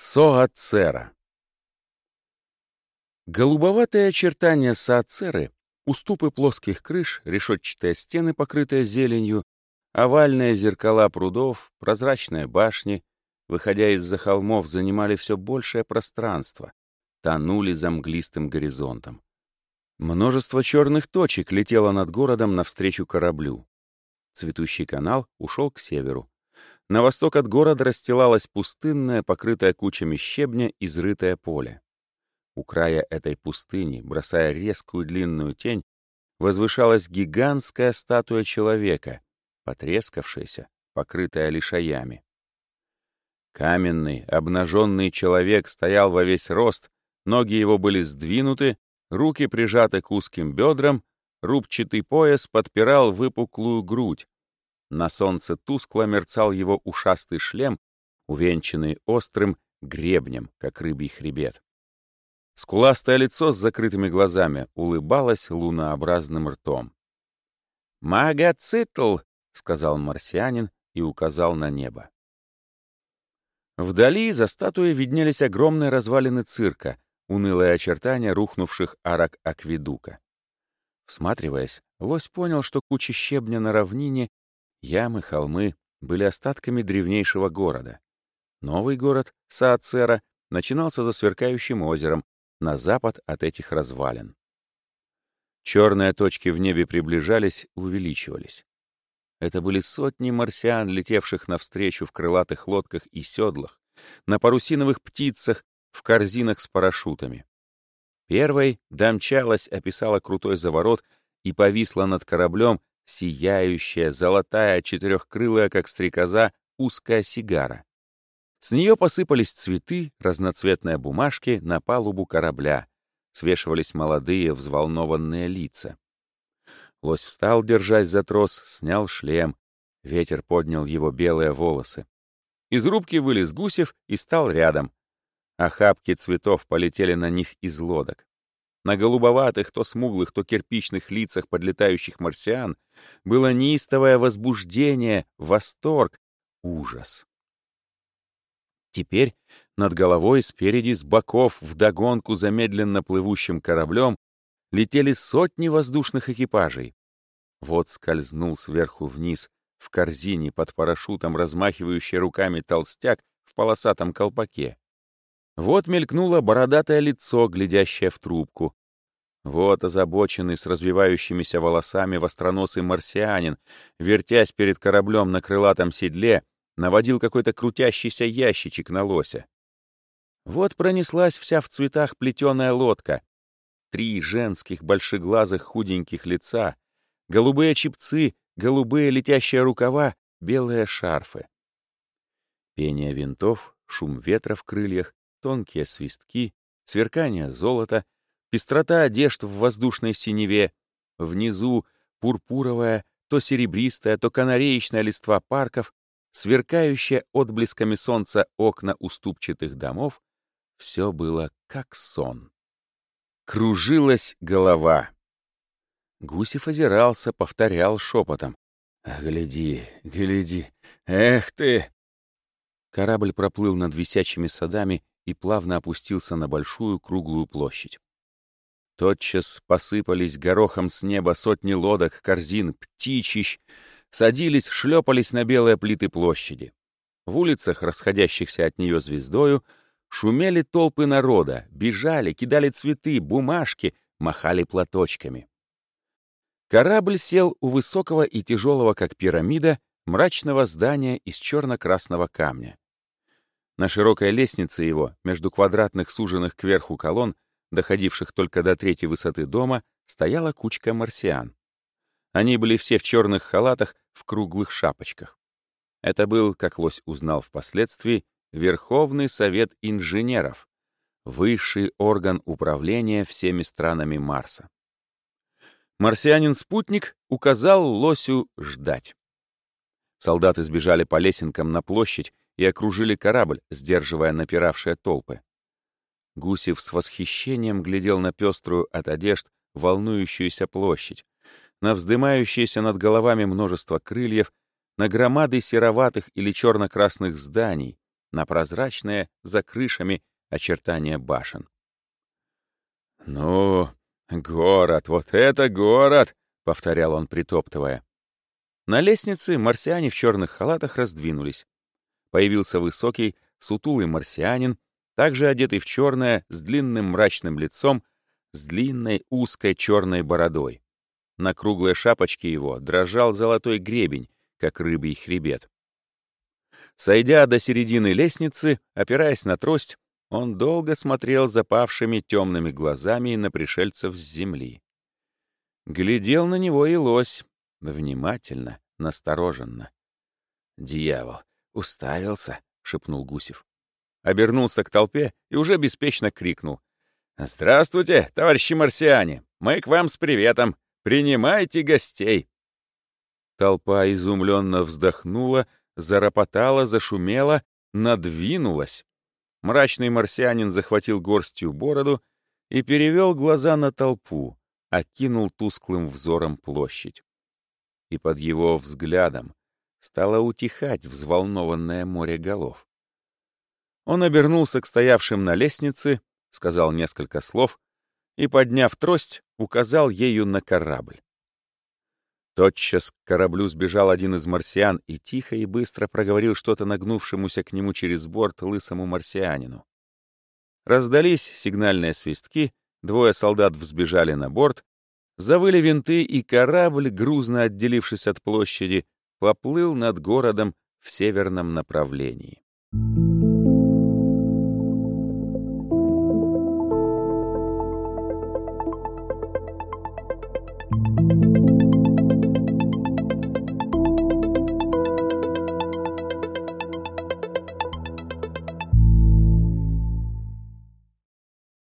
Соацера. Голубоватые очертания Саацеры, уступы плоских крыш, решетчатые стены, покрытые зеленью, овальные зеркала прудов, прозрачные башни, выходя из-за холмов, занимали все большее пространство, тонули за мглистым горизонтом. Множество черных точек летело над городом навстречу кораблю. Цветущий канал ушел к северу. На восток от города расстилалось пустынное, покрытое кучами щебня, изрытое поле. У края этой пустыни, бросая резкую длинную тень, возвышалась гигантская статуя человека, потрескавшаяся, покрытая лишаями. Каменный, обнаженный человек стоял во весь рост, ноги его были сдвинуты, руки прижаты к узким бедрам, рубчатый пояс подпирал выпуклую грудь, на солнце тускло мерцал его ушастый шлем, увенчанный острым гребнем, как рыбий хребет. Скуластое лицо с закрытыми глазами улыбалось лунообразным ртом. «Магоцитл!» — сказал марсианин и указал на небо. Вдали за статуей виднелись огромные развалины цирка, унылые очертания рухнувших арок акведука. Всматриваясь, лось понял, что куча щебня на равнине Ямы, холмы были остатками древнейшего города. Новый город, Саацера, начинался за сверкающим озером, на запад от этих развалин. Черные точки в небе приближались, увеличивались. Это были сотни марсиан, летевших навстречу в крылатых лодках и седлах, на парусиновых птицах, в корзинах с парашютами. Первой домчалась, описала крутой заворот и повисла над кораблем, сияющая, золотая, четырехкрылая, как стрекоза, узкая сигара. С нее посыпались цветы, разноцветные бумажки на палубу корабля. Свешивались молодые, взволнованные лица. Лось встал, держась за трос, снял шлем. Ветер поднял его белые волосы. Из рубки вылез Гусев и стал рядом. Охапки цветов полетели на них из лодок. На голубоватых, то смуглых, то кирпичных лицах подлетающих марсиан было неистовое возбуждение, восторг, ужас. Теперь над головой, спереди, с боков, вдогонку за медленно плывущим кораблем летели сотни воздушных экипажей. Вот скользнул сверху вниз в корзине под парашютом, размахивающий руками толстяк в полосатом колпаке. Вот мелькнуло бородатое лицо, глядящее в трубку. Вот озабоченный с развивающимися волосами востроносый марсианин, вертясь перед кораблем на крылатом седле, наводил какой-то крутящийся ящичек на лося. Вот пронеслась вся в цветах плетеная лодка. Три женских большеглазых худеньких лица, голубые чипцы, голубые летящие рукава, белые шарфы. Пение винтов, шум ветра в крыльях, тонкие свистки, сверкание золота, пестрота одежд в воздушной синеве, внизу пурпуровая, то серебристая, то канареечная листва парков, сверкающая отблесками солнца окна уступчатых домов, все было как сон. Кружилась голова. Гусев озирался, повторял шепотом. «Гляди, гляди, эх ты!» Корабль проплыл над висячими садами и плавно опустился на большую круглую площадь. Тотчас посыпались горохом с неба сотни лодок, корзин, птичищ, садились, шлепались на белые плиты площади. В улицах, расходящихся от нее звездою, шумели толпы народа, бежали, кидали цветы, бумажки, махали платочками. Корабль сел у высокого и тяжелого, как пирамида, мрачного здания из черно-красного камня. На широкой лестнице его, между квадратных суженных кверху колонн, доходивших только до третьей высоты дома, стояла кучка марсиан. Они были все в черных халатах, в круглых шапочках. Это был, как Лось узнал впоследствии, Верховный Совет Инженеров, высший орган управления всеми странами Марса. Марсианин-спутник указал Лосю ждать. Солдаты сбежали по лесенкам на площадь и окружили корабль, сдерживая напиравшие толпы. Гусев с восхищением глядел на пеструю от одежд волнующуюся площадь, на вздымающееся над головами множество крыльев, на громады сероватых или черно-красных зданий, на прозрачные, за крышами, очертания башен. «Ну, город, вот это город!» — повторял он, притоптывая. На лестнице марсиане в черных халатах раздвинулись. Появился высокий, сутулый марсианин, также одетый в черное, с длинным мрачным лицом, с длинной узкой черной бородой. На круглой шапочке его дрожал золотой гребень, как рыбий хребет. Сойдя до середины лестницы, опираясь на трость, он долго смотрел запавшими темными глазами на пришельцев с земли. Глядел на него и лось, внимательно, настороженно. «Дьявол, уставился!» — шепнул Гусев. Обернулся к толпе и уже беспечно крикнул. «Здравствуйте, товарищи марсиане! Мы к вам с приветом! Принимайте гостей!» Толпа изумленно вздохнула, заропотала, зашумела, надвинулась. Мрачный марсианин захватил горстью бороду и перевел глаза на толпу, окинул тусклым взором площадь. И под его взглядом стало утихать взволнованное море голов. Он обернулся к стоявшим на лестнице, сказал несколько слов и, подняв трость, указал ею на корабль. Тотчас к кораблю сбежал один из марсиан и тихо и быстро проговорил что-то нагнувшемуся к нему через борт лысому марсианину. Раздались сигнальные свистки, двое солдат взбежали на борт, завыли винты, и корабль, грузно отделившись от площади, поплыл над городом в северном направлении.